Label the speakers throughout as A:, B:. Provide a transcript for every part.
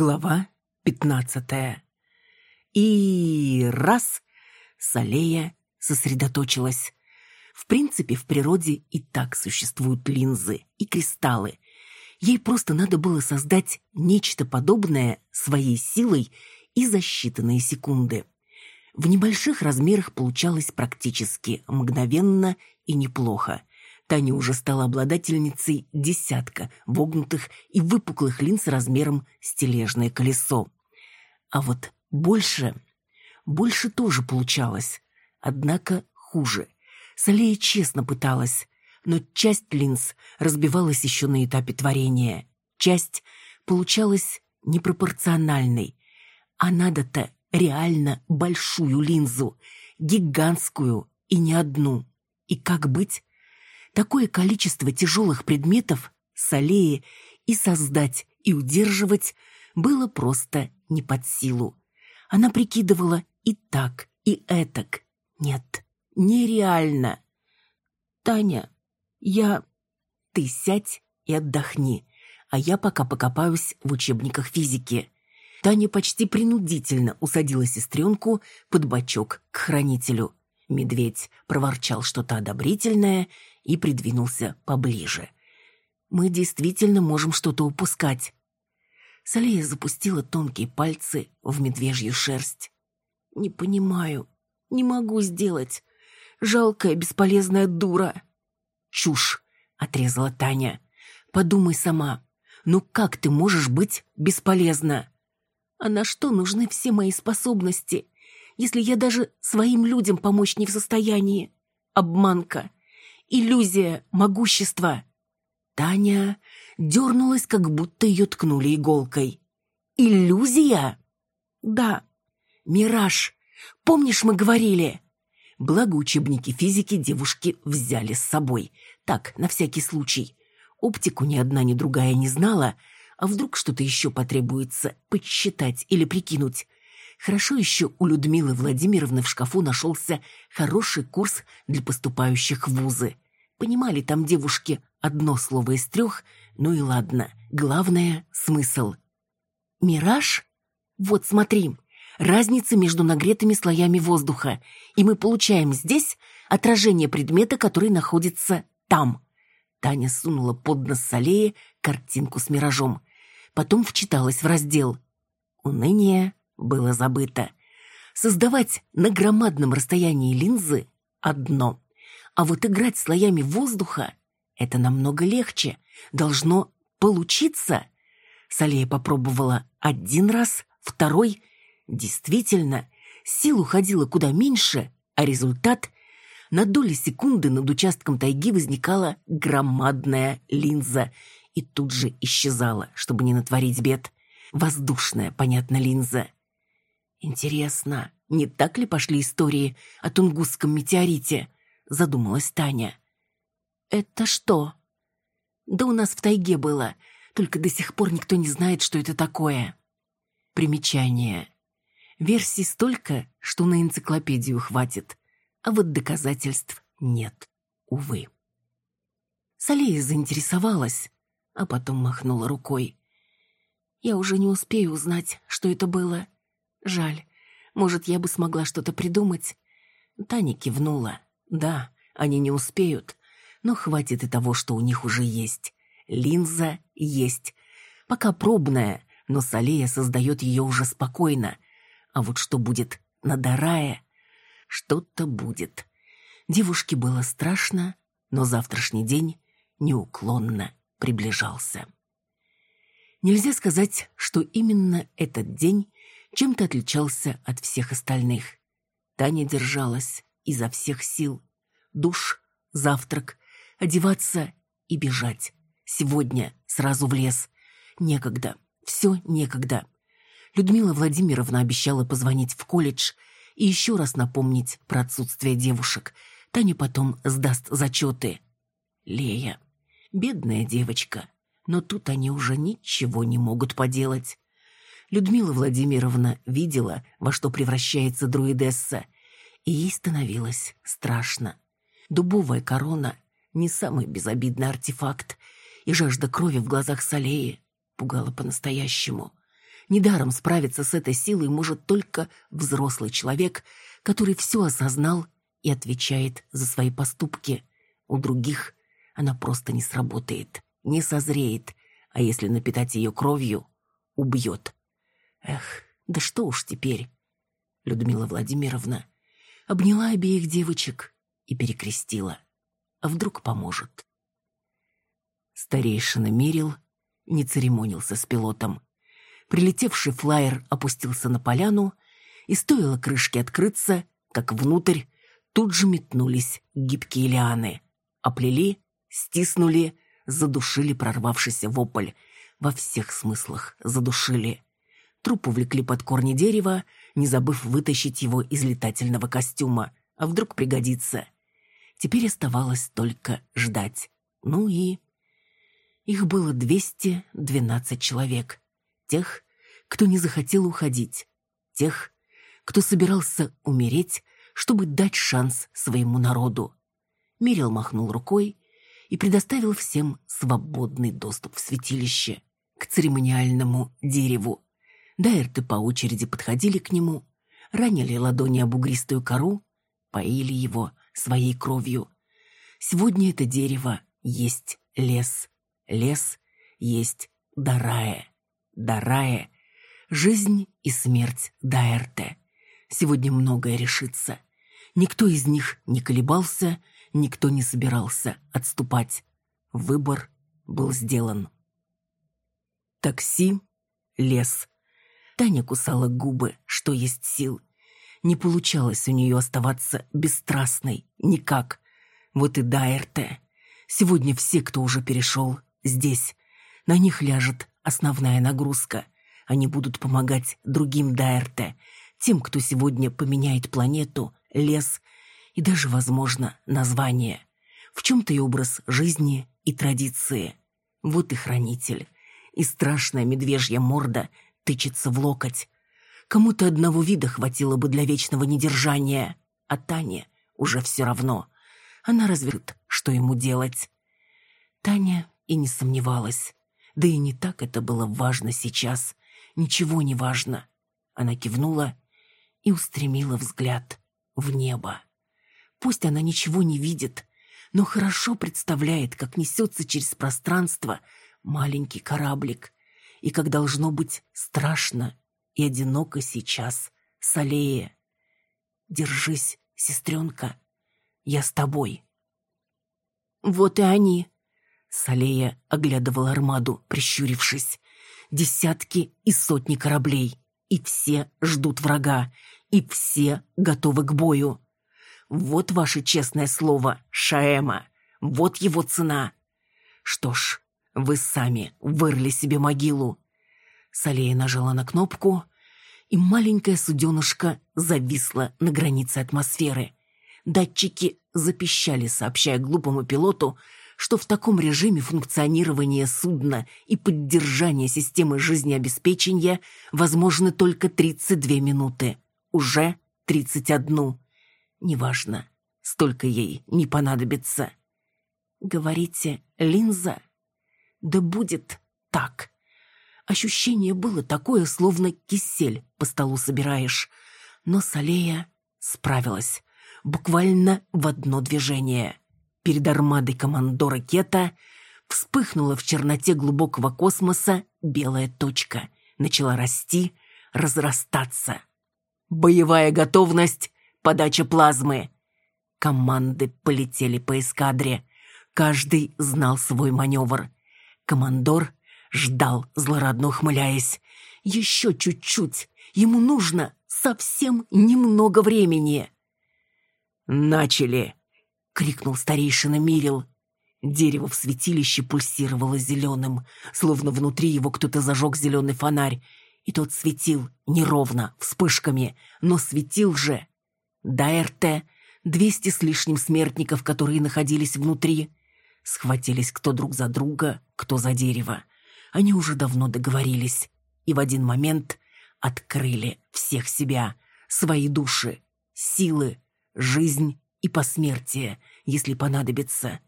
A: Глава пятнадцатая. И раз Салея сосредоточилась. В принципе, в природе и так существуют линзы и кристаллы. Ей просто надо было создать нечто подобное своей силой и за считанные секунды. В небольших размерах получалось практически мгновенно и неплохо. Таня уже стала обладательницей десятка вогнутых и выпуклых линз размером с тележное колесо. А вот больше... Больше тоже получалось. Однако хуже. Салея честно пыталась, но часть линз разбивалась еще на этапе творения. Часть получалась непропорциональной. А надо-то реально большую линзу, гигантскую и не одну. И как быть? Такое количество тяжелых предметов с аллеи и создать, и удерживать было просто не под силу. Она прикидывала и так, и этак. Нет, нереально. Таня, я... Ты сядь и отдохни, а я пока покопаюсь в учебниках физики. Таня почти принудительно усадила сестренку под бочок к хранителю. Медведь проворчал что-то одобрительное и придвинулся поближе. «Мы действительно можем что-то упускать». Салея запустила тонкие пальцы в медвежью шерсть. «Не понимаю, не могу сделать. Жалкая, бесполезная дура». «Чушь!» — отрезала Таня. «Подумай сама. Ну как ты можешь быть бесполезна?» «А на что нужны все мои способности, если я даже своим людям помочь не в состоянии? Обманка иллюзия могущества. Таня дернулась, как будто ее ткнули иголкой. «Иллюзия?» «Да. Мираж. Помнишь, мы говорили?» Благо учебники физики девушки взяли с собой. Так, на всякий случай. Оптику ни одна, ни другая не знала, а вдруг что-то еще потребуется подсчитать или прикинуть. Хорошо еще у Людмилы Владимировны в шкафу нашелся хороший курс для поступающих в вузы. Понимали там девушки одно слово из трех, ну и ладно. Главное — смысл. «Мираж? Вот смотри, разница между нагретыми слоями воздуха, и мы получаем здесь отражение предмета, который находится там». Таня сунула под нос Салеи картинку с миражом. Потом вчиталась в раздел. Уныние было забыто. Создавать на громадном расстоянии линзы – одно. А вот играть слоями воздуха – это намного легче. Должно получиться. Салея попробовала один раз, второй. Действительно, сил уходило куда меньше, а результат – на доли секунды над участком тайги возникала громадная линза и тут же исчезала, чтобы не натворить бед. Воздушная, понятно, линза. «Интересно, не так ли пошли истории о Тунгусском метеорите?» — задумалась Таня. «Это что?» «Да у нас в тайге было, только до сих пор никто не знает, что это такое». Примечание. Версий столько, что на энциклопедию хватит, а вот доказательств нет, увы. Салея заинтересовалась, а потом махнула рукой. «Я уже не успею узнать, что это было. Жаль. Может, я бы смогла что-то придумать. Таня кивнула. Да, они не успеют. Но хватит и того, что у них уже есть. Линза есть. Пока пробная, но Салея создает ее уже спокойно. А вот что будет на Дарае? Что-то будет. Девушке было страшно, но завтрашний день неуклонно приближался. Нельзя сказать, что именно этот день чем-то отличался от всех остальных. Таня держалась изо всех сил. Душ, завтрак, одеваться и бежать. Сегодня сразу в лес. Некогда, все некогда. Людмила Владимировна обещала позвонить в колледж и еще раз напомнить про отсутствие девушек. Таня потом сдаст зачеты. Лея. Бедная девочка. Но тут они уже ничего не могут поделать. Людмила Владимировна видела, во что превращается друидесса, и ей становилось страшно. Дубовая корона — не самый безобидный артефакт, и жажда крови в глазах Салеи пугала по-настоящему. Недаром справиться с этой силой может только взрослый человек, который все осознал и отвечает за свои поступки. У других она просто не сработает, не созреет, а если напитать ее кровью, убьет. Эх, да что уж теперь. Людмила Владимировна обняла обеих девочек и перекрестила. А вдруг поможет? Старейшина мерил, не церемонился с пилотом. Прилетевший флайер опустился на поляну, и стоило крышке открыться, как внутрь тут же метнулись гибкие лианы. Оплели, стиснули, задушили прорвавшийся вопль. Во всех смыслах задушили. Труп увлекли под корни дерева, не забыв вытащить его из летательного костюма. А вдруг пригодится? Теперь оставалось только ждать. Ну и... Их было 212 человек. Тех, кто не захотел уходить. Тех, кто собирался умереть, чтобы дать шанс своему народу. Мирил махнул рукой и предоставил всем свободный доступ в святилище, к церемониальному дереву. Дайрты по очереди подходили к нему, ранили ладони об бугристую кору, поили его своей кровью. Сегодня это дерево есть лес. Лес есть Дарая. Дарая — жизнь и смерть Дайрте. Сегодня многое решится. Никто из них не колебался, никто не собирался отступать. Выбор был сделан. Такси, лес. Таня кусала губы, что есть сил. Не получалось у нее оставаться бесстрастной, никак. Вот и Дайрте. Сегодня все, кто уже перешел, здесь. На них ляжет основная нагрузка. Они будут помогать другим Дайрте, тем, кто сегодня поменяет планету, лес и даже, возможно, название. В чем-то и образ жизни, и традиции. Вот и хранитель. И страшная медвежья морда — тычется в локоть. Кому-то одного вида хватило бы для вечного недержания, а Тане уже все равно. Она развит, что ему делать. Таня и не сомневалась. Да и не так это было важно сейчас. Ничего не важно. Она кивнула и устремила взгляд в небо. Пусть она ничего не видит, но хорошо представляет, как несется через пространство маленький кораблик, и как должно быть страшно и одиноко сейчас Салея. Держись, сестренка, я с тобой. Вот и они. Салея оглядывала армаду, прищурившись. Десятки и сотни кораблей, и все ждут врага, и все готовы к бою. Вот ваше честное слово, Шаэма, вот его цена. Что ж, вы сами вырыли себе могилу. Салея нажала на кнопку, и маленькая суденышко зависла на границе атмосферы. Датчики запищали, сообщая глупому пилоту, что в таком режиме функционирования судна и поддержания системы жизнеобеспечения возможны только 32 минуты. Уже 31. Неважно, столько ей не понадобится. «Говорите, линза?» Да будет так. Ощущение было такое, словно кисель по столу собираешь. Но Салея справилась. Буквально в одно движение. Перед армадой командора Кета вспыхнула в черноте глубокого космоса белая точка. Начала расти, разрастаться. «Боевая готовность! Подача плазмы!» Команды полетели по эскадре. Каждый знал свой маневр. Командор ждал, злорадно ухмыляясь. «Еще чуть-чуть. Ему нужно совсем немного времени». «Начали!» — крикнул старейшина Мирил. Дерево в святилище пульсировало зеленым, словно внутри его кто-то зажег зеленый фонарь, и тот светил неровно, вспышками, но светил же. ДРТ, двести с лишним смертников, которые находились внутри, Схватились кто друг за друга, кто за дерево. Они уже давно договорились. И в один момент открыли всех себя, свои души, силы, жизнь и посмертие, если понадобится.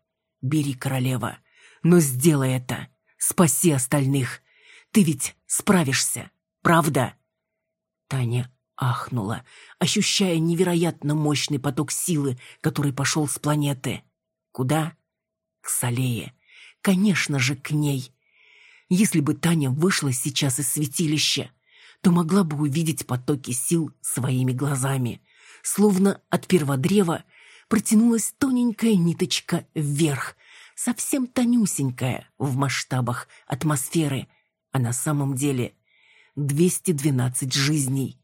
A: Бери, королева, но сделай это. Спаси остальных. Ты ведь справишься. правда?» Таня ахнула, ощущая невероятно мощный поток силы, который пошел с планеты. Куда? К Салее. Конечно же, к ней. Если бы Таня вышла сейчас из святилища, то могла бы увидеть потоки сил своими глазами. Словно от перводрева протянулась тоненькая ниточка вверх, совсем тонюсенькая в масштабах атмосферы, а на самом деле 212 жизней,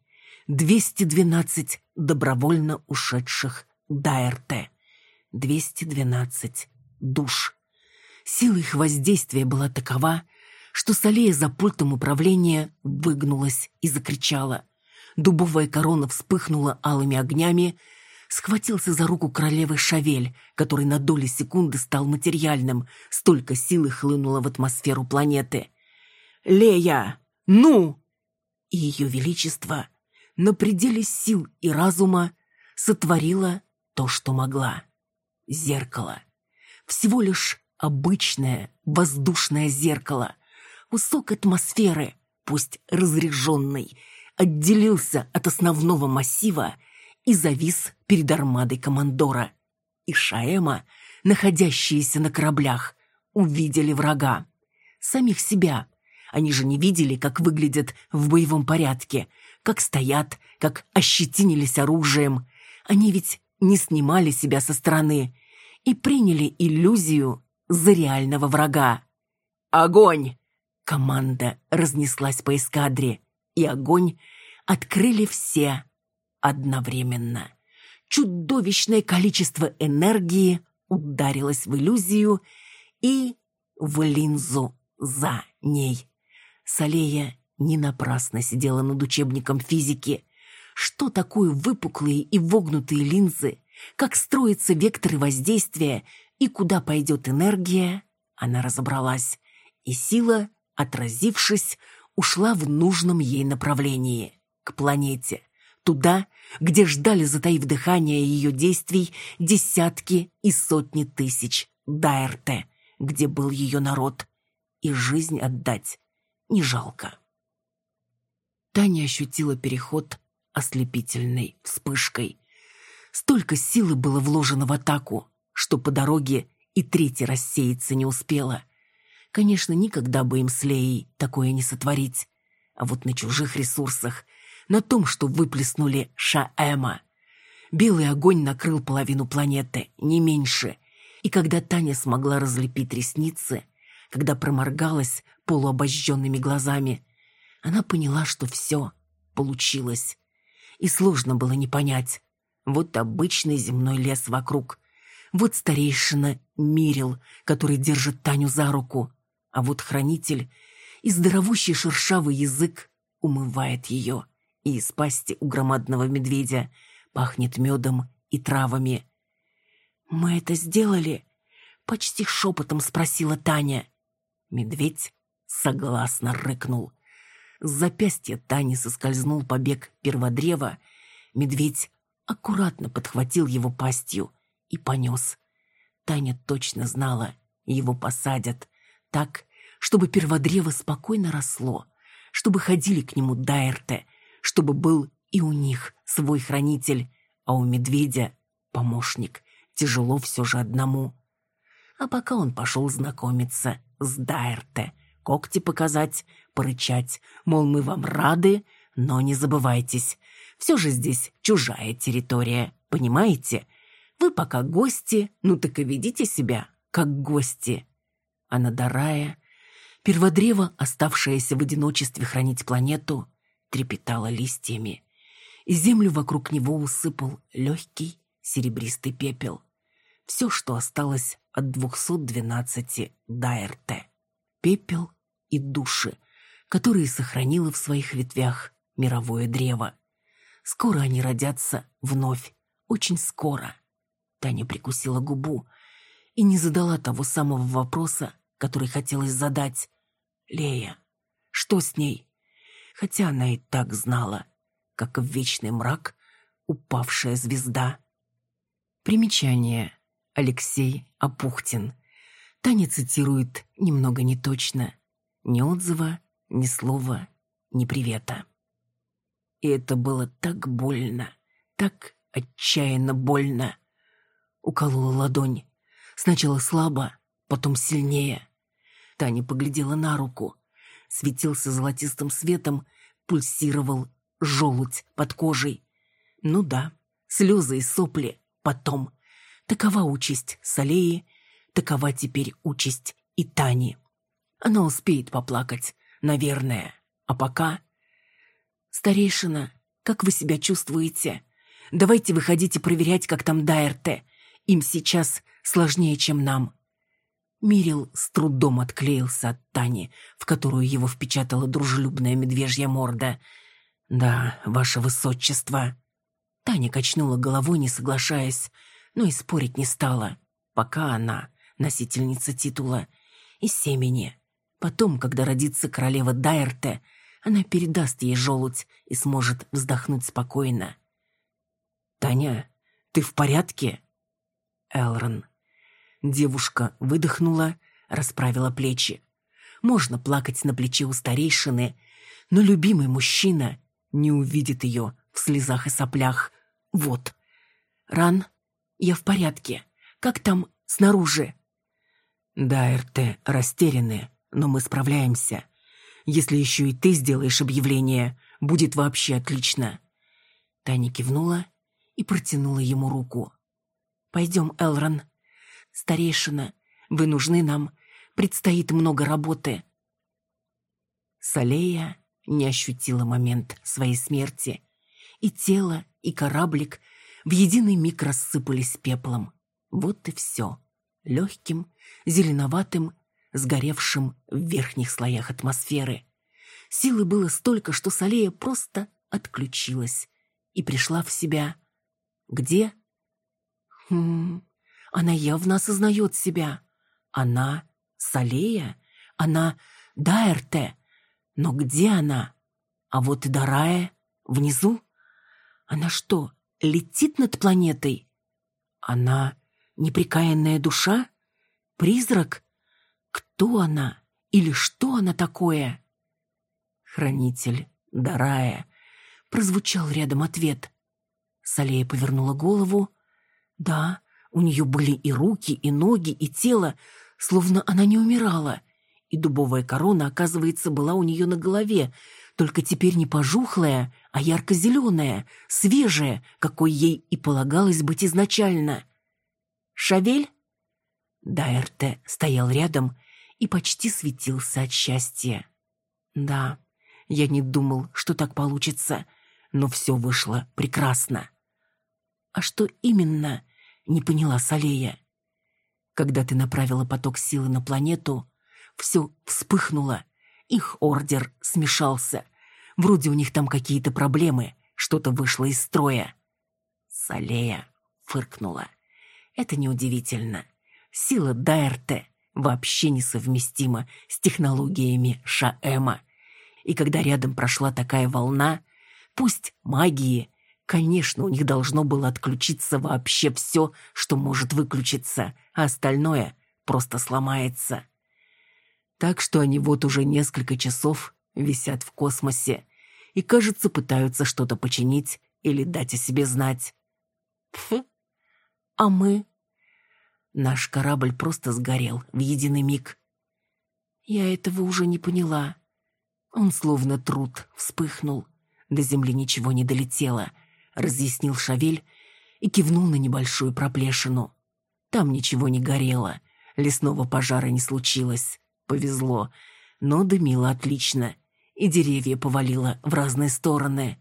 A: 212 добровольно ушедших Дайрте, 212 душ. Сила их воздействия была такова, что Салея за пультом управления выгнулась и закричала. Дубовая корона вспыхнула алыми огнями, схватился за руку королевы Шавель, который на доли секунды стал материальным, столько силы хлынуло в атмосферу планеты. «Лея! Ну!» И ее величество на пределе сил и разума сотворила то, что могла. Зеркало. Всего лишь обычное воздушное зеркало. Кусок атмосферы, пусть разряженный, отделился от основного массива и завис перед армадой командора. И Шаэма, находящиеся на кораблях, увидели врага. Самих себя. Они же не видели, как выглядят в боевом порядке, как стоят, как ощетинились оружием. Они ведь не снимали себя со стороны и приняли иллюзию за реального врага. «Огонь!» Команда разнеслась по эскадре, и огонь открыли все одновременно. Чудовищное количество энергии ударилось в иллюзию и в линзу за ней. Салея не напрасно сидела над учебником физики. Что такое выпуклые и вогнутые линзы, как строятся векторы воздействия и куда пойдет энергия, она разобралась, и сила, отразившись, ушла в нужном ей направлении, к планете, туда, где ждали, затаив дыхание ее действий, десятки и сотни тысяч Дайрте, где был ее народ, и жизнь отдать не жалко. Таня ощутила переход ослепительной вспышкой. Столько силы было вложено в атаку, что по дороге и третий рассеяться не успела. Конечно, никогда бы им с Леей такое не сотворить. А вот на чужих ресурсах, на том, что выплеснули Шаэма. Белый огонь накрыл половину планеты, не меньше. И когда Таня смогла разлепить ресницы, когда проморгалась полуобожженными глазами, она поняла, что все получилось. И сложно было не понять. Вот обычный земной лес вокруг. Вот старейшина Мирил, который держит Таню за руку. А вот хранитель и здоровущий шершавый язык умывает ее. И из пасти у громадного медведя пахнет медом и травами. «Мы это сделали?» — почти шепотом спросила Таня. Медведь согласно рыкнул. С запястья Тани соскользнул побег перводрева. Медведь аккуратно подхватил его пастью и понес. Таня точно знала, его посадят так, чтобы перводрево спокойно росло, чтобы ходили к нему дайрте, чтобы был и у них свой хранитель, а у медведя помощник. Тяжело все же одному. А пока он пошел знакомиться с Дайрте, когти показать, порычать, мол, мы вам рады, но не забывайтесь, все же здесь чужая территория, понимаете? Вы пока гости, ну так и ведите себя, как гости. А на Дарая, перводрево, оставшееся в одиночестве хранить планету, трепетало листьями, и землю вокруг него усыпал легкий серебристый пепел. Все, что осталось от 212 Дайрте. Пепел и души, которые сохранило в своих ветвях мировое древо. Скоро они родятся вновь, очень скоро. Таня прикусила губу и не задала того самого вопроса, который хотелось задать. Лея, что с ней? Хотя она и так знала, как в вечный мрак упавшая звезда. Примечание. Алексей Апухтин. Таня цитирует немного неточно. Ни отзыва, ни слова, ни привета. И это было так больно, так отчаянно больно. Уколола ладонь. Сначала слабо, потом сильнее. Таня поглядела на руку. Светился золотистым светом, пульсировал желудь под кожей. Ну да, слезы и сопли потом. Такова участь Салеи, такова теперь участь и Тани. Она успеет поплакать, наверное. А пока... Старейшина, как вы себя чувствуете? Давайте выходите проверять, как там Дайрте. Им сейчас сложнее, чем нам. Мирил с трудом отклеился от Тани, в которую его впечатала дружелюбная медвежья морда. «Да, ваше высочество». Таня качнула головой, не соглашаясь, но и спорить не стала. Пока она носительница титула и семени. Потом, когда родится королева Дайрте, она передаст ей желудь и сможет вздохнуть спокойно. «Таня, ты в порядке?» Элрон. Девушка выдохнула, расправила плечи. Можно плакать на плече у старейшины, но любимый мужчина не увидит ее в слезах и соплях. Вот. Ран, я в порядке. Как там снаружи? Да, РТ растеряны, но мы справляемся. Если еще и ты сделаешь объявление, будет вообще отлично. Таня кивнула и протянула ему руку. «Пойдем, Элрон. Старейшина, вы нужны нам. Предстоит много работы». Салея не ощутила момент своей смерти. И тело, и кораблик в единый миг рассыпались пеплом. Вот и все. Легким, зеленоватым, сгоревшим в верхних слоях атмосферы. Силы было столько, что Салея просто отключилась и пришла в себя. Где? Хм, она явно осознает себя. Она Салея? Она Дайрте? Но где она? А вот и Дарая внизу? Она что, летит над планетой? Она неприкаянная душа? Призрак? Кто она? Или что она такое? Хранитель Дарая. Прозвучал рядом ответ. Салея повернула голову. Да, у нее были и руки, и ноги, и тело, словно она не умирала. И дубовая корона, оказывается, была у нее на голове, только теперь не пожухлая, а ярко-зеленая, свежая, какой ей и полагалось быть изначально. «Шавель?» Дайрте стоял рядом и почти светился от счастья. «Да, я не думал, что так получится, но все вышло прекрасно». «А что именно?» — не поняла Салея. «Когда ты направила поток силы на планету, все вспыхнуло, их ордер смешался. Вроде у них там какие-то проблемы, что-то вышло из строя. Салея фыркнула. Это неудивительно. Сила Дайрте вообще несовместима с технологиями Шаэма. И когда рядом прошла такая волна, пусть магии, конечно, у них должно было отключиться вообще все, что может выключиться, а остальное просто сломается. Так что они вот уже несколько часов висят в космосе и, кажется, пытаются что-то починить или дать о себе знать. Пф. А мы? Наш корабль просто сгорел в единый миг. Я этого уже не поняла. Он словно труд вспыхнул. До земли ничего не долетело, разъяснил Шавель и кивнул на небольшую проплешину. Там ничего не горело, лесного пожара не случилось. Повезло, но дымило отлично, и деревья повалило в разные стороны.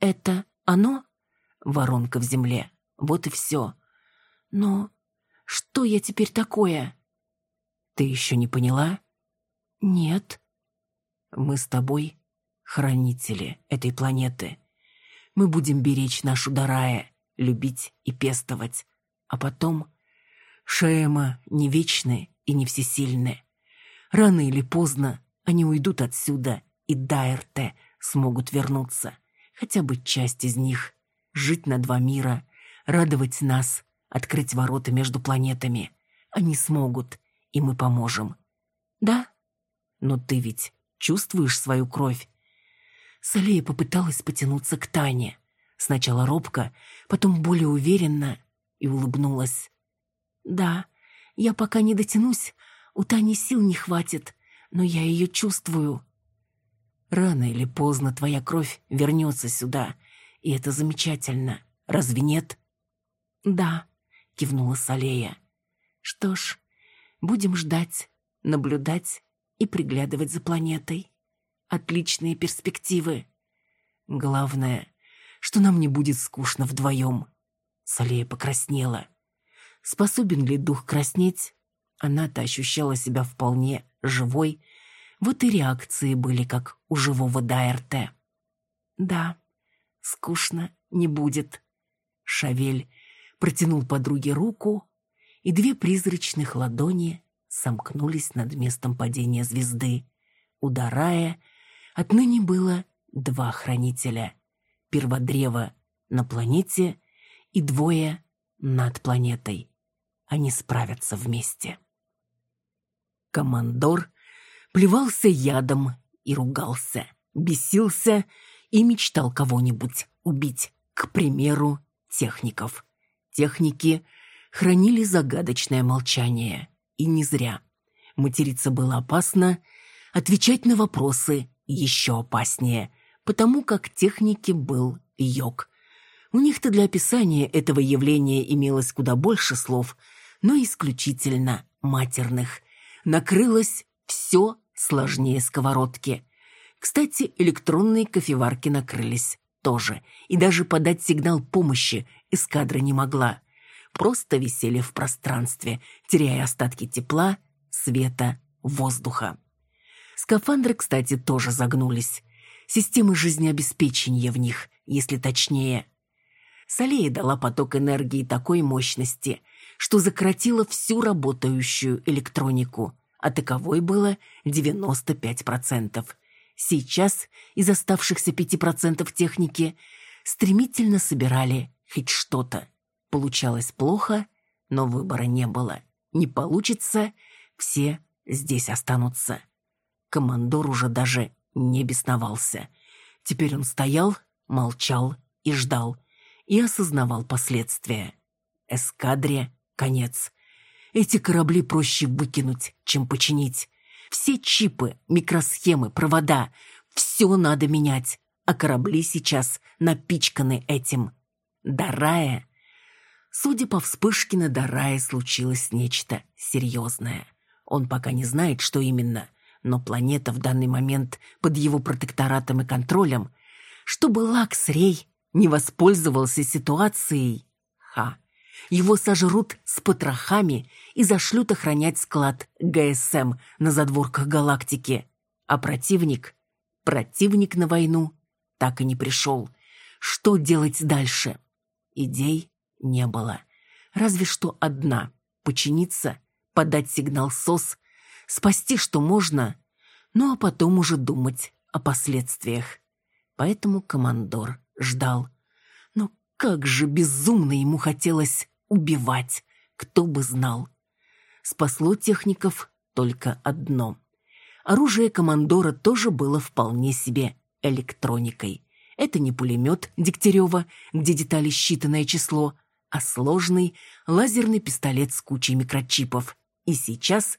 A: «Это оно?» Воронка в земле. Вот и все. Но что я теперь такое? Ты еще не поняла? Нет. Мы с тобой хранители этой планеты. Мы будем беречь нашу Дарая, любить и пестовать. А потом... Шеема не вечны и не всесильны. Рано или поздно они уйдут отсюда, и Дайрте смогут вернуться. Хотя бы часть из них. Жить на два мира, радовать нас, открыть ворота между планетами. Они смогут, и мы поможем. Да? Но ты ведь чувствуешь свою кровь? Салея попыталась потянуться к Тане. Сначала робко, потом более уверенно и улыбнулась. «Да, я пока не дотянусь, у Тани сил не хватит, но я ее чувствую». «Рано или поздно твоя кровь вернется сюда, и это замечательно. Разве нет?» «Да», — кивнула Салея. «Что ж, будем ждать, наблюдать и приглядывать за планетой. Отличные перспективы. Главное, что нам не будет скучно вдвоем». Салея покраснела. Способен ли дух краснеть? Она-то ощущала себя вполне живой, вот и реакции были, как у живого ДРТ. «Да, скучно не будет». Шавель протянул подруге руку, и две призрачных ладони сомкнулись над местом падения звезды. Ударая, отныне было два хранителя. Перводрево на планете и двое над планетой. Они справятся вместе. Командор плевался ядом и ругался, бесился и мечтал кого-нибудь убить, к примеру, техников. Техники хранили загадочное молчание. И не зря. Материться было опасно, отвечать на вопросы еще опаснее, потому как техники был йог. У них-то для описания этого явления имелось куда больше слов, но исключительно матерных. Накрылось все сложнее сковородки. Кстати, электронные кофеварки накрылись тоже, и даже подать сигнал помощи эскадра не могла. Просто висели в пространстве, теряя остатки тепла, света, воздуха. Скафандры, кстати, тоже загнулись. Системы жизнеобеспечения в них, если точнее. Салея дала поток энергии такой мощности, что закоротила всю работающую электронику, а таковой было 95%. Сейчас из оставшихся 5% техники стремительно собирали хоть что-то. Получалось плохо, но выбора не было. Не получится, все здесь останутся. Командор уже даже не бесновался. Теперь он стоял, молчал и ждал, и осознавал последствия. Эскадре конец. Эти корабли проще выкинуть, чем починить. Все чипы, микросхемы, провода — все надо менять, а корабли сейчас напичканы этим. Дарая. Судя по вспышке на Дарае случилось нечто серьезное. Он пока не знает, что именно, но планета в данный момент под его протекторатом и контролем, чтобы Лакс-Рей не воспользовался ситуацией. Ха! Его сожрут с потрохами и зашлют охранять склад ГСМ на задворках галактики. А противник? Противник на войну так и не пришел. Что делать дальше? Идей не было. Разве что одна — починиться, подать сигнал СОС, спасти что можно, ну а потом уже думать о последствиях. Поэтому командор ждал. Но как же безумно ему хотелось убивать, кто бы знал. Спасло техников только одно. Оружие командора тоже было вполне себе электроникой. Это не пулемет Дегтярева, где детали считанное число, а сложный лазерный пистолет с кучей микрочипов. И сейчас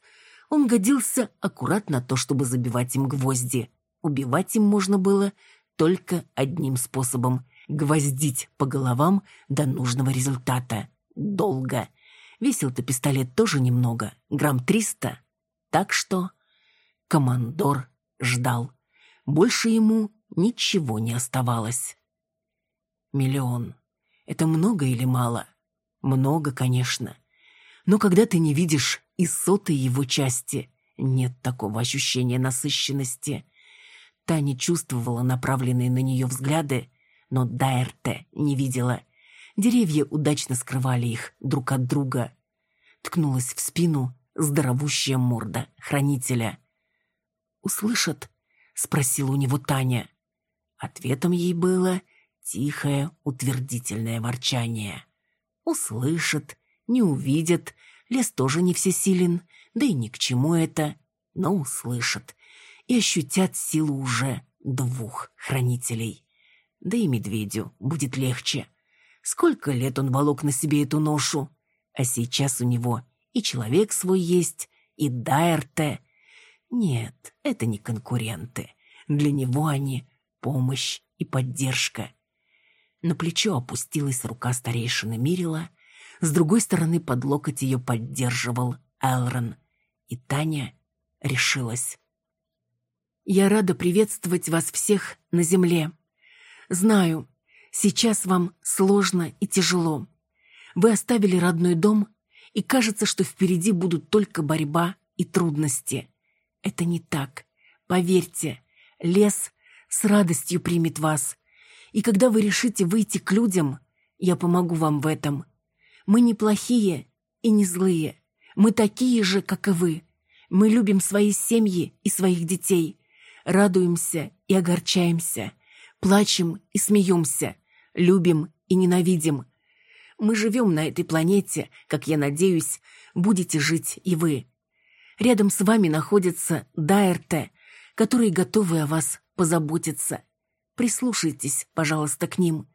A: он годился аккуратно то, чтобы забивать им гвозди. Убивать им можно было только одним способом – гвоздить по головам до нужного результата долго. Весил-то пистолет тоже немного, грамм триста. Так что командор ждал. Больше ему ничего не оставалось. Миллион. Это много или мало? Много, конечно. Но когда ты не видишь и сотой его части, нет такого ощущения насыщенности. Таня чувствовала направленные на нее взгляды, но Дайрте не видела Деревья удачно скрывали их друг от друга. Ткнулась в спину здоровущая морда хранителя. «Услышат?» — спросила у него Таня. Ответом ей было тихое утвердительное ворчание. «Услышат, не увидят, лес тоже не всесилен, да и ни к чему это, но услышат и ощутят силу уже двух хранителей. Да и медведю будет легче. Сколько лет он волок на себе эту ношу, а сейчас у него и человек свой есть, и Дайрте. Нет, это не конкуренты. Для него они помощь и поддержка. На плечо опустилась рука старейшины Мирила, с другой стороны под локоть ее поддерживал Элрон, и Таня решилась. «Я рада приветствовать вас всех на земле. Знаю, сейчас вам сложно и тяжело. Вы оставили родной дом, и кажется, что впереди будут только борьба и трудности. Это не так. Поверьте, лес с радостью примет вас. И когда вы решите выйти к людям, я помогу вам в этом. Мы не плохие и не злые. Мы такие же, как и вы. Мы любим свои семьи и своих детей. Радуемся и огорчаемся. Плачем и смеемся. Любим и ненавидим. Мы живем на этой планете, как я надеюсь, будете жить и вы. Рядом с вами находятся Дайрте, которые готовы о вас позаботиться. Прислушайтесь, пожалуйста, к ним.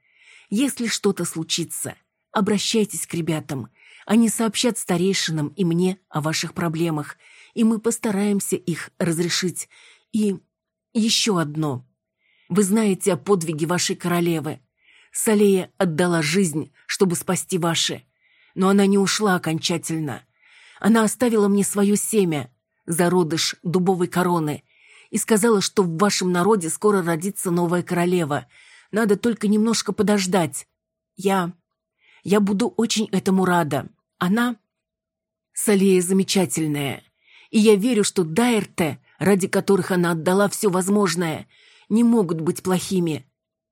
A: Если что-то случится, обращайтесь к ребятам. Они сообщат старейшинам и мне о ваших проблемах, и мы постараемся их разрешить. И еще одно. Вы знаете о подвиге вашей королевы. Салея отдала жизнь, чтобы спасти ваши. Но она не ушла окончательно. Она оставила мне свое семя, зародыш дубовой короны, и сказала, что в вашем народе скоро родится новая королева. Надо только немножко подождать. Я... Я буду очень этому рада. Она... Салея замечательная. И я верю, что Дайрте, ради которых она отдала все возможное, не могут быть плохими.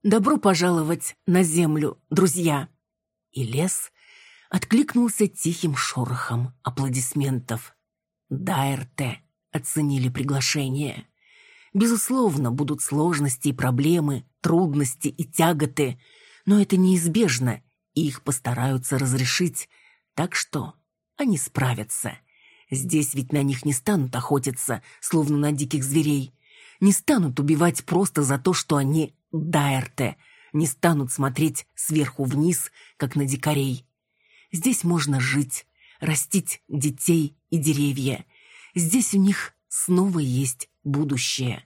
A: Добро пожаловать на землю, друзья. И лес откликнулся тихим шорохом аплодисментов. Дайрте оценили приглашение. Безусловно, будут сложности и проблемы, трудности и тяготы, но это неизбежно, и их постараются разрешить, так что они справятся. Здесь ведь на них не станут охотиться, словно на диких зверей. Не станут убивать просто за то, что они Дайрте, не станут смотреть сверху вниз, как на дикарей. Здесь можно жить, растить детей и деревья. Здесь у них снова есть будущее.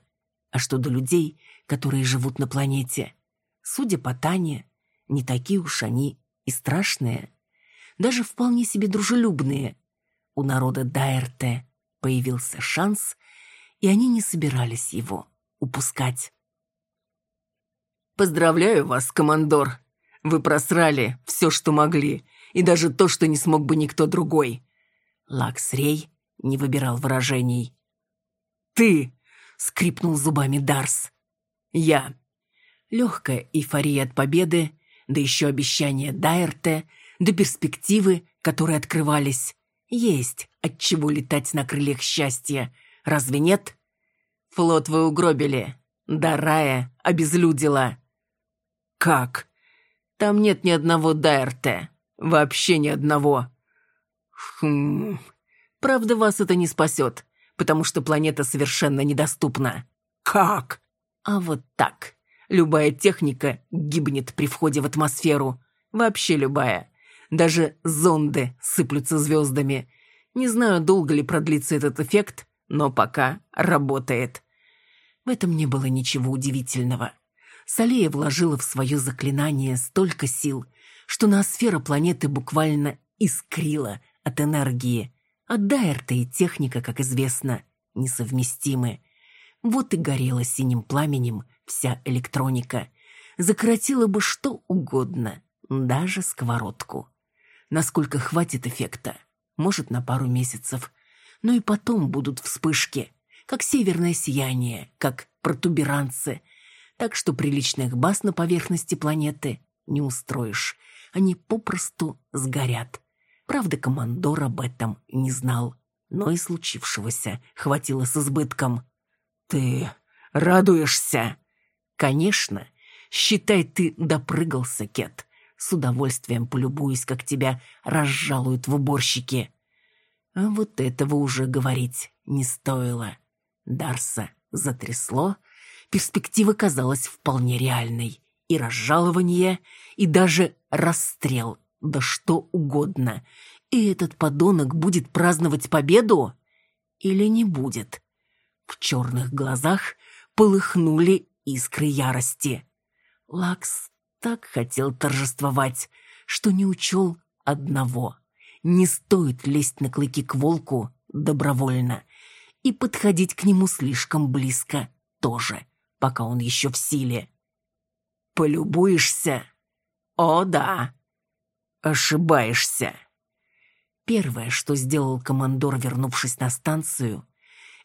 A: А что до людей, которые живут на планете? Судя по Тане, не такие уж они и страшные. Даже вполне себе дружелюбные. У народа Дайрте появился шанс, и они не собирались его упускать. «Поздравляю вас, командор. Вы просрали все, что могли, и даже то, что не смог бы никто другой». Лакс Рей не выбирал выражений. «Ты!» — скрипнул зубами Дарс. «Я». Легкая эйфория от победы, да еще обещание Дайерте, да перспективы, которые открывались. Есть от чего летать на крыльях счастья. Разве нет? Флот вы угробили. Дарая обезлюдила. «Как?» «Там нет ни одного Дайрте. Вообще ни одного». «Хм... Правда, вас это не спасет, потому что планета совершенно недоступна». «Как?» «А вот так. Любая техника гибнет при входе в атмосферу. Вообще любая. Даже зонды сыплются звездами. Не знаю, долго ли продлится этот эффект, но пока работает». В этом не было ничего удивительного. Салея вложила в свое заклинание столько сил, что ноосфера планеты буквально искрила от энергии. А Дайерта и техника, как известно, несовместимы. Вот и горела синим пламенем вся электроника. Закоротила бы что угодно, даже сковородку. Насколько хватит эффекта? Может, на пару месяцев. Но и потом будут вспышки, как северное сияние, как протуберанцы – так что приличных баз на поверхности планеты не устроишь. Они попросту сгорят. Правда, командор об этом не знал, но и случившегося хватило с избытком. «Ты радуешься?» «Конечно. Считай, ты допрыгался, Кет. С удовольствием полюбуюсь, как тебя разжалуют в уборщике». А вот этого уже говорить не стоило. Дарса затрясло, перспектива казалась вполне реальной. И разжалование, и даже расстрел, да что угодно. И этот подонок будет праздновать победу? Или не будет? В черных глазах полыхнули искры ярости. Лакс так хотел торжествовать, что не учел одного. Не стоит лезть на клыки к волку добровольно и подходить к нему слишком близко тоже, пока он еще в силе. Полюбуешься? О, да. Ошибаешься. Первое, что сделал командор, вернувшись на станцию,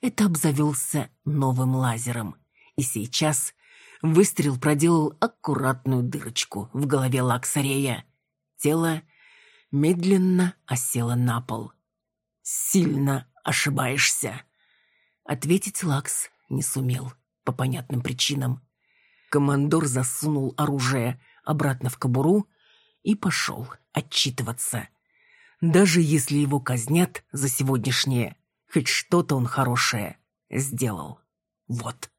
A: это обзавелся новым лазером. И сейчас выстрел проделал аккуратную дырочку в голове Лаксарея. Тело медленно осело на пол. «Сильно ошибаешься», Ответить Лакс не сумел, по понятным причинам. Командор засунул оружие обратно в кобуру и пошел отчитываться. Даже если его казнят за сегодняшнее, хоть что-то он хорошее сделал. Вот.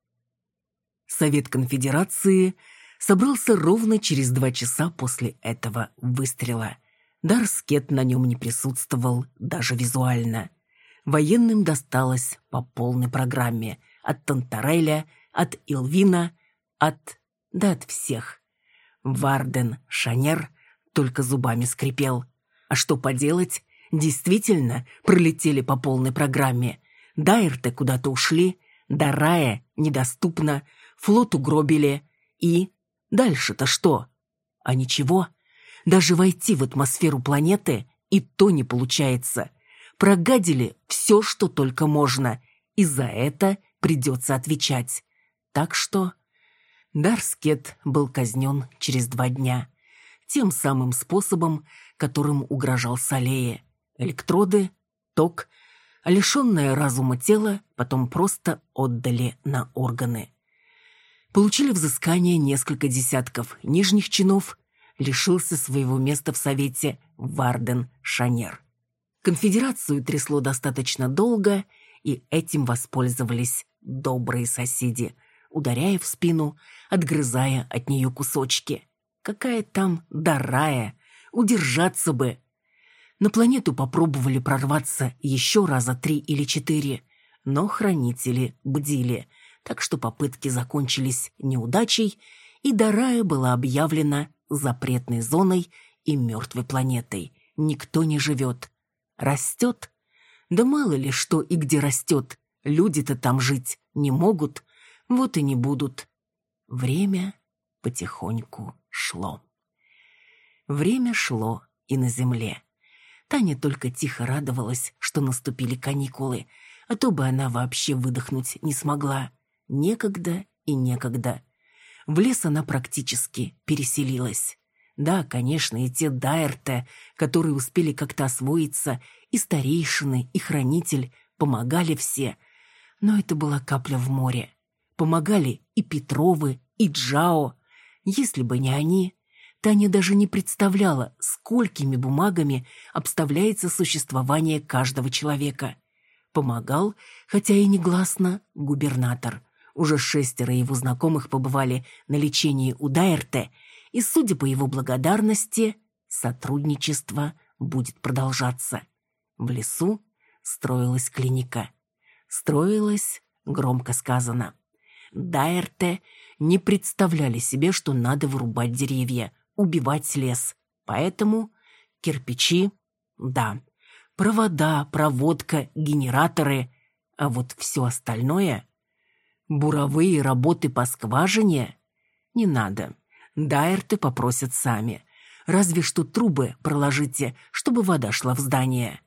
A: Совет конфедерации собрался ровно через два часа после этого выстрела. Дарскет на нем не присутствовал даже визуально военным досталось по полной программе. От Тантареля, от Илвина, от... да от всех. Варден Шанер только зубами скрипел. А что поделать? Действительно, пролетели по полной программе. Дайрты куда-то ушли, Дарая недоступна, флот угробили. И дальше-то что? А ничего. Даже войти в атмосферу планеты и то не получается прогадили все, что только можно, и за это придется отвечать. Так что Дарскет был казнен через два дня. Тем самым способом, которым угрожал Салее. Электроды, ток, лишенное разума тело потом просто отдали на органы. Получили взыскание несколько десятков нижних чинов, лишился своего места в Совете Варден Шанер. Конфедерацию трясло достаточно долго, и этим воспользовались добрые соседи, ударяя в спину, отгрызая от нее кусочки. Какая там дарая, удержаться бы. На планету попробовали прорваться еще раза три или четыре, но хранители бдили, так что попытки закончились неудачей, и Дарая была объявлена запретной зоной и мертвой планетой. Никто не живет. Растет? Да мало ли что и где растет. Люди-то там жить не могут, вот и не будут. Время потихоньку шло. Время шло и на земле. Таня только тихо радовалась, что наступили каникулы, а то бы она вообще выдохнуть не смогла. Некогда и некогда. В лес она практически переселилась. Да, конечно, и те Дайрте, которые успели как-то освоиться, и старейшины, и хранитель, помогали все. Но это была капля в море. Помогали и Петровы, и Джао. Если бы не они, Таня даже не представляла, сколькими бумагами обставляется существование каждого человека. Помогал, хотя и негласно, губернатор. Уже шестеро его знакомых побывали на лечении у Дайрте – и, судя по его благодарности, сотрудничество будет продолжаться. В лесу строилась клиника. Строилась, громко сказано. Дайерте не представляли себе, что надо вырубать деревья, убивать лес. Поэтому кирпичи, да, провода, проводка, генераторы, а вот все остальное, буровые работы по скважине, не надо. Дайрты попросят сами. Разве что трубы проложите, чтобы вода шла в здание.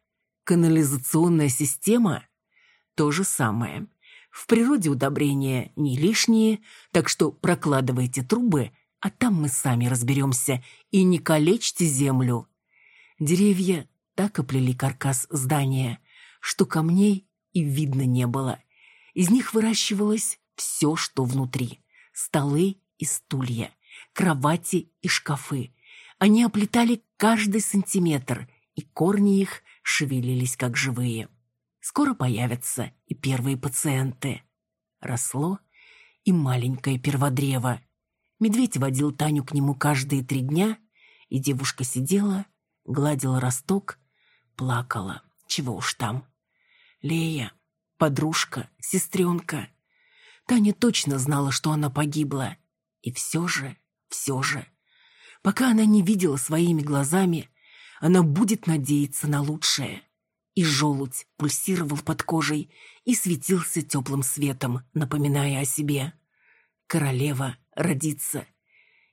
A: Канализационная система – то же самое. В природе удобрения не лишние, так что прокладывайте трубы, а там мы сами разберемся, и не калечьте землю. Деревья так оплели каркас здания, что камней и видно не было. Из них выращивалось все, что внутри – столы и стулья кровати и шкафы. Они оплетали каждый сантиметр, и корни их шевелились как живые. Скоро появятся и первые пациенты. Росло и маленькое перводрево. Медведь водил Таню к нему каждые три дня, и девушка сидела, гладила росток, плакала. Чего уж там. Лея, подружка, сестренка. Таня точно знала, что она погибла. И все же, все же, пока она не видела своими глазами, она будет надеяться на лучшее. И желудь пульсировал под кожей и светился теплым светом, напоминая о себе. Королева родится.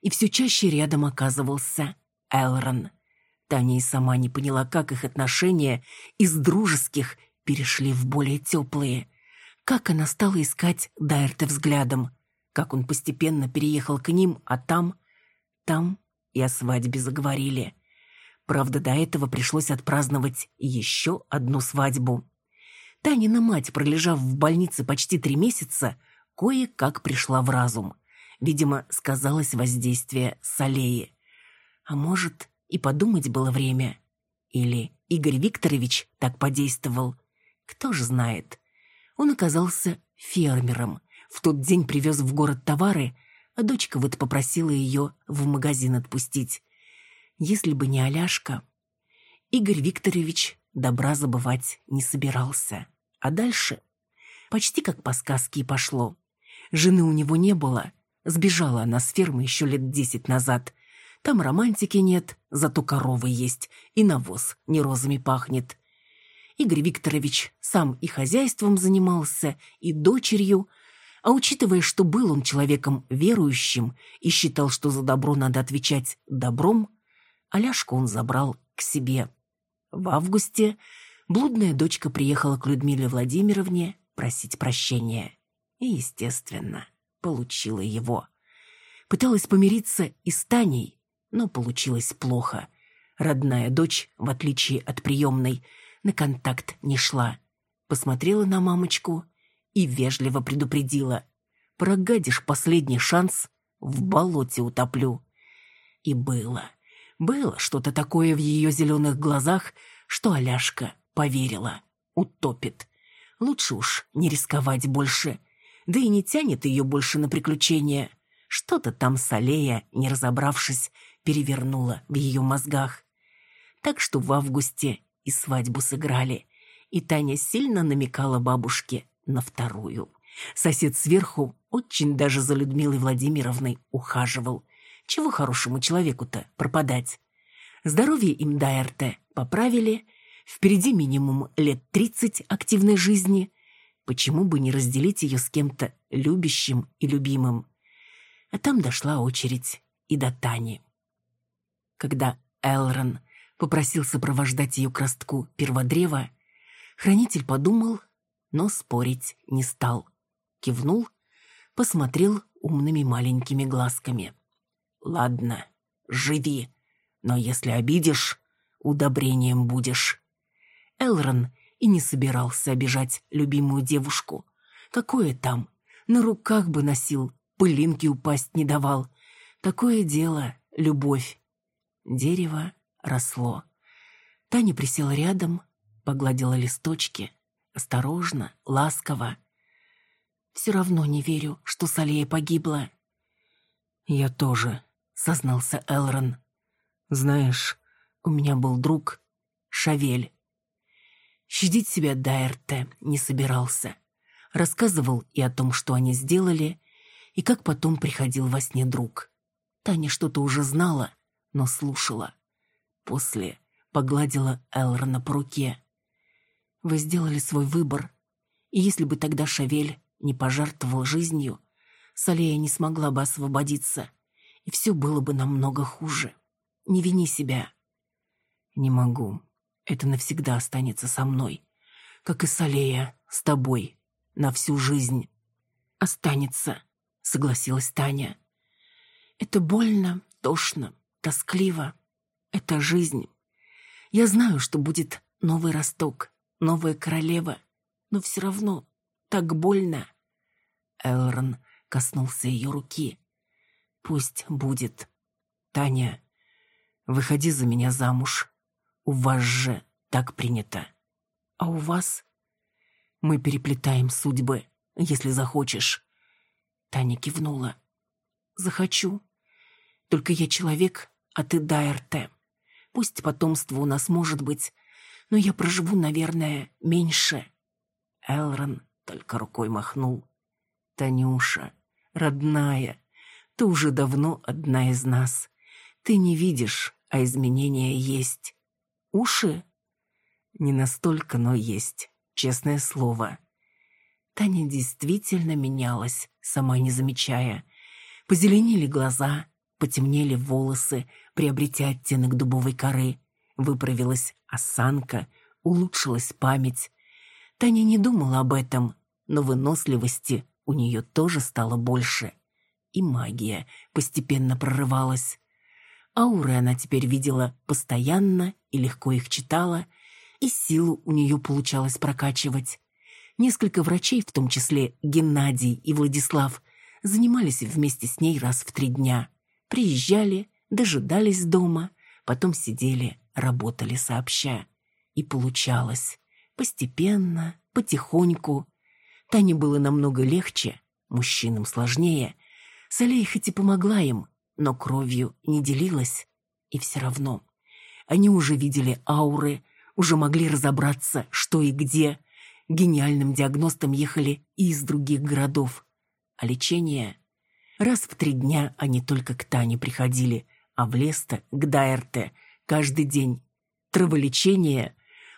A: И все чаще рядом оказывался Элрон. Таня и сама не поняла, как их отношения из дружеских перешли в более теплые. Как она стала искать Дайрта взглядом. Как он постепенно переехал к ним, а там... Там и о свадьбе заговорили. Правда, до этого пришлось отпраздновать еще одну свадьбу. Танина мать, пролежав в больнице почти три месяца, кое-как пришла в разум. Видимо, сказалось воздействие Салеи. А может, и подумать было время. Или Игорь Викторович так подействовал. Кто же знает. Он оказался фермером. В тот день привез в город товары, а дочка вот попросила ее в магазин отпустить. Если бы не Аляшка, Игорь Викторович добра забывать не собирался. А дальше почти как по сказке и пошло. Жены у него не было. Сбежала она с фермы еще лет десять назад. Там романтики нет, зато коровы есть, и навоз не розами пахнет. Игорь Викторович сам и хозяйством занимался, и дочерью, а учитывая, что был он человеком верующим и считал, что за добро надо отвечать добром, Аляшку он забрал к себе. В августе блудная дочка приехала к Людмиле Владимировне просить прощения. И, естественно, получила его. Пыталась помириться и с Таней, но получилось плохо. Родная дочь, в отличие от приемной, на контакт не шла. Посмотрела на мамочку и вежливо предупредила. «Прогадишь последний шанс, в болоте утоплю». И было. Было что-то такое в ее зеленых глазах, что Аляшка поверила. Утопит. Лучше уж не рисковать больше. Да и не тянет ее больше на приключения. Что-то там Салея, не разобравшись, перевернула в ее мозгах. Так что в августе и свадьбу сыграли. И Таня сильно намекала бабушке на вторую. Сосед сверху очень даже за Людмилой Владимировной ухаживал. Чего хорошему человеку-то пропадать? Здоровье им Дайерте поправили, впереди минимум лет тридцать активной жизни. Почему бы не разделить ее с кем-то любящим и любимым? А там дошла очередь и до Тани. Когда Элрон попросил сопровождать ее к ростку перводрева, хранитель подумал, но спорить не стал. Кивнул, посмотрел умными маленькими глазками. «Ладно, живи, но если обидишь, удобрением будешь». Элрон и не собирался обижать любимую девушку. Какое там? На руках бы носил, пылинки упасть не давал. Такое дело — любовь. Дерево росло. Таня присела рядом, погладила листочки. Осторожно, ласково. «Все равно не верю, что Салея погибла». «Я тоже», — сознался Элрон. «Знаешь, у меня был друг Шавель. Щадить себя Дайерте не собирался. Рассказывал и о том, что они сделали, и как потом приходил во сне друг. Таня что-то уже знала, но слушала. После погладила Элрона по руке. «Вы сделали свой выбор, и если бы тогда Шавель не пожертвовал жизнью, Салея не смогла бы освободиться, и все было бы намного хуже. Не вини себя». «Не могу. Это навсегда останется со мной. Как и Салея, с тобой, на всю жизнь». «Останется», — согласилась Таня. «Это больно, тошно, тоскливо. Это жизнь. Я знаю, что будет новый росток, новая королева, но все равно так больно. Элрон коснулся ее руки. Пусть будет. Таня, выходи за меня замуж. У вас же так принято. А у вас? Мы переплетаем судьбы, если захочешь. Таня кивнула. «Захочу. Только я человек, а ты Дайрте. Пусть потомство у нас может быть, но я проживу, наверное, меньше». Элрон только рукой махнул. «Танюша, родная, ты уже давно одна из нас. Ты не видишь, а изменения есть. Уши? Не настолько, но есть, честное слово. Таня действительно менялась, сама не замечая. Позеленели глаза, потемнели волосы, приобретя оттенок дубовой коры. Выправилась осанка, улучшилась память. Таня не думала об этом, но выносливости у нее тоже стало больше. И магия постепенно прорывалась. Ауры она теперь видела постоянно и легко их читала, и силу у нее получалось прокачивать. Несколько врачей, в том числе Геннадий и Владислав, занимались вместе с ней раз в три дня. Приезжали, дожидались дома, потом сидели, работали сообща. И получалось. Постепенно, потихоньку. Тане было намного легче, мужчинам сложнее. Салея хоть и помогла им, но кровью не делилась. И все равно. Они уже видели ауры, уже могли разобраться, что и где. Гениальным диагностам ехали и из других городов. А лечение... Раз в три дня они только к Тане приходили, а в лес-то, к Дайерте, каждый день. Траволечение,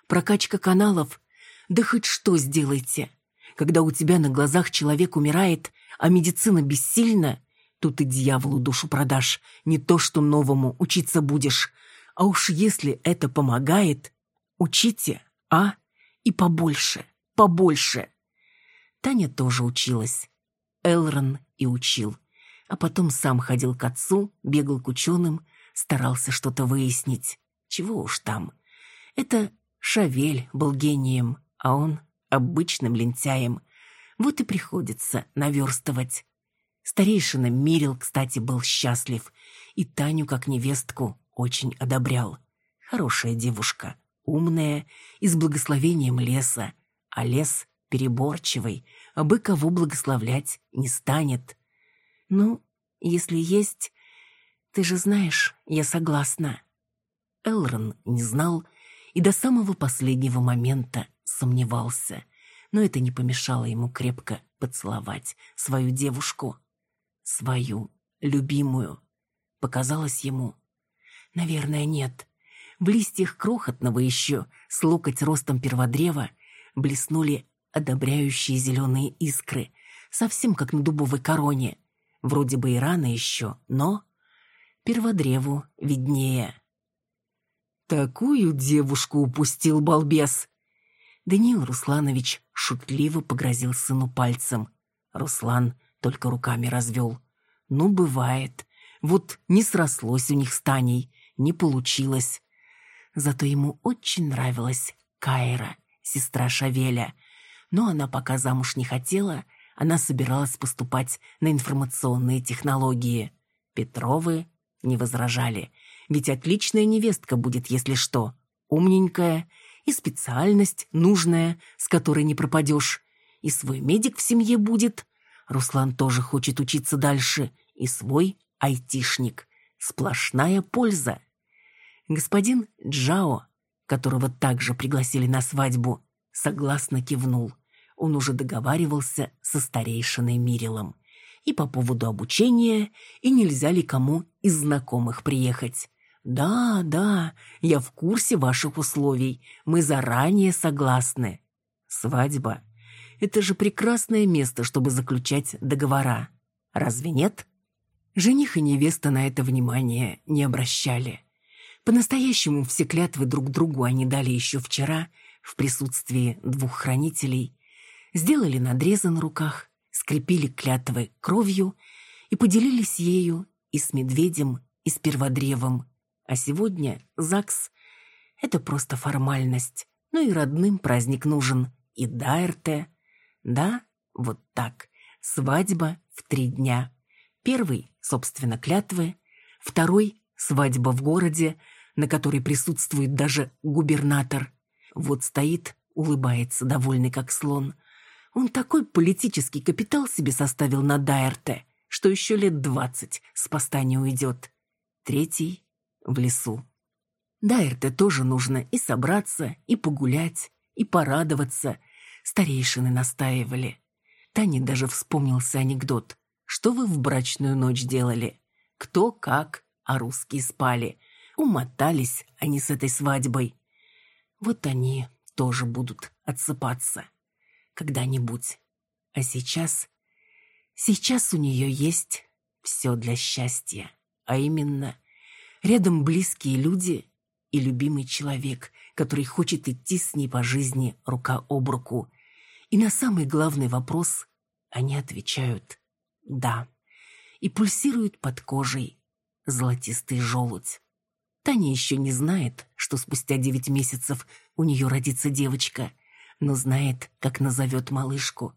A: прокачка каналов, да хоть что сделайте. Когда у тебя на глазах человек умирает, а медицина бессильна, Тут и дьяволу душу продашь, не то что новому учиться будешь. А уж если это помогает, учите, а? И побольше, побольше. Таня тоже училась. Элрон и учил. А потом сам ходил к отцу, бегал к ученым, старался что-то выяснить. Чего уж там. Это Шавель был гением, а он обычным лентяем. Вот и приходится наверстывать. Старейшина Мирил, кстати, был счастлив, и Таню, как невестку, очень одобрял. Хорошая девушка, умная и с благословением леса, а лес переборчивый, а бы кого благословлять не станет. Ну, если есть, ты же знаешь, я согласна. Элрон не знал и до самого последнего момента сомневался, но это не помешало ему крепко поцеловать свою девушку свою, любимую. Показалось ему. Наверное, нет. В листьях крохотного еще, с локоть ростом перводрева, блеснули одобряющие зеленые искры, совсем как на дубовой короне. Вроде бы и рано еще, но перводреву виднее. «Такую девушку упустил балбес!» Даниил Русланович шутливо погрозил сыну пальцем. Руслан только руками развел. Ну, бывает. Вот не срослось у них с Таней, не получилось. Зато ему очень нравилась Кайра, сестра Шавеля. Но она пока замуж не хотела, она собиралась поступать на информационные технологии. Петровы не возражали, ведь отличная невестка будет, если что. Умненькая и специальность нужная, с которой не пропадешь. И свой медик в семье будет, Руслан тоже хочет учиться дальше, и свой айтишник. Сплошная польза. Господин Джао, которого также пригласили на свадьбу, согласно кивнул. Он уже договаривался со старейшиной Мирилом. И по поводу обучения, и нельзя ли кому из знакомых приехать. «Да, да, я в курсе ваших условий. Мы заранее согласны». Свадьба это же прекрасное место, чтобы заключать договора. Разве нет? Жених и невеста на это внимание не обращали. По-настоящему все клятвы друг другу они дали еще вчера, в присутствии двух хранителей, сделали надрезы на руках, скрепили клятвы кровью и поделились ею и с медведем, и с перводревом. А сегодня ЗАГС — это просто формальность, но и родным праздник нужен, и Дайрте, да, вот так. Свадьба в три дня. Первый, собственно, клятвы. Второй – свадьба в городе, на которой присутствует даже губернатор. Вот стоит, улыбается, довольный как слон. Он такой политический капитал себе составил на Дайерте, что еще лет двадцать с поста не уйдет. Третий — в лесу. Дайерте тоже нужно и собраться, и погулять, и порадоваться. Старейшины настаивали. Тане даже вспомнился анекдот. Что вы в брачную ночь делали? Кто как, а русские спали. Умотались они с этой свадьбой. Вот они тоже будут отсыпаться. Когда-нибудь. А сейчас... Сейчас у нее есть все для счастья. А именно, рядом близкие люди и любимый человек, который хочет идти с ней по жизни рука об руку. И на самый главный вопрос они отвечают «да». И пульсирует под кожей золотистый желудь. Таня еще не знает, что спустя девять месяцев у нее родится девочка, но знает, как назовет малышку.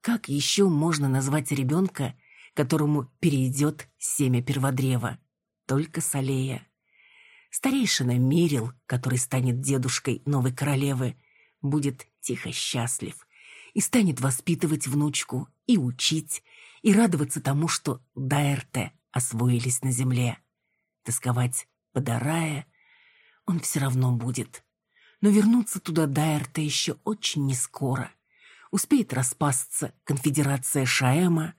A: Как еще можно назвать ребенка, которому перейдет семя перводрева? Только Салея. Старейшина Мерил, который станет дедушкой новой королевы, будет тихо счастлив и станет воспитывать внучку, и учить, и радоваться тому, что Дайрте освоились на земле. Тосковать Подорая, он все равно будет. Но вернуться туда Дайерта еще очень нескоро. Успеет распасться конфедерация Шаэма,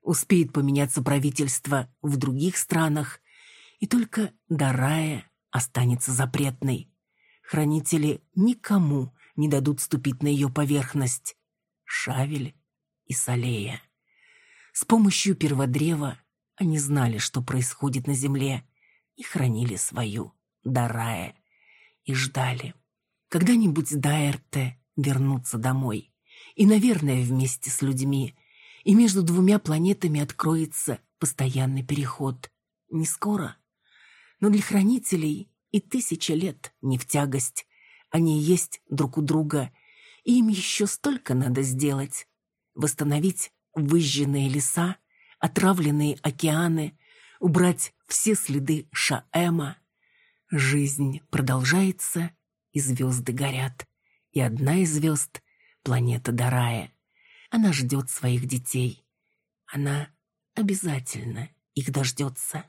A: успеет поменяться правительство в других странах, и только Дарая останется запретной. Хранители никому не дадут ступить на ее поверхность. Шавель и Салея. С помощью перводрева они знали, что происходит на земле, и хранили свою Дарая и ждали. Когда-нибудь Дайерте вернутся домой. И, наверное, вместе с людьми. И между двумя планетами откроется постоянный переход. Не скоро. Но для хранителей и тысяча лет не в тягость. Они есть друг у друга. И им еще столько надо сделать. Восстановить выжженные леса, отравленные океаны, убрать все следы Шаэма. Жизнь продолжается, и звезды горят. И одна из звезд — планета Дарая. Она ждет своих детей. Она обязательно их дождется.